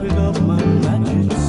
Pick up my magic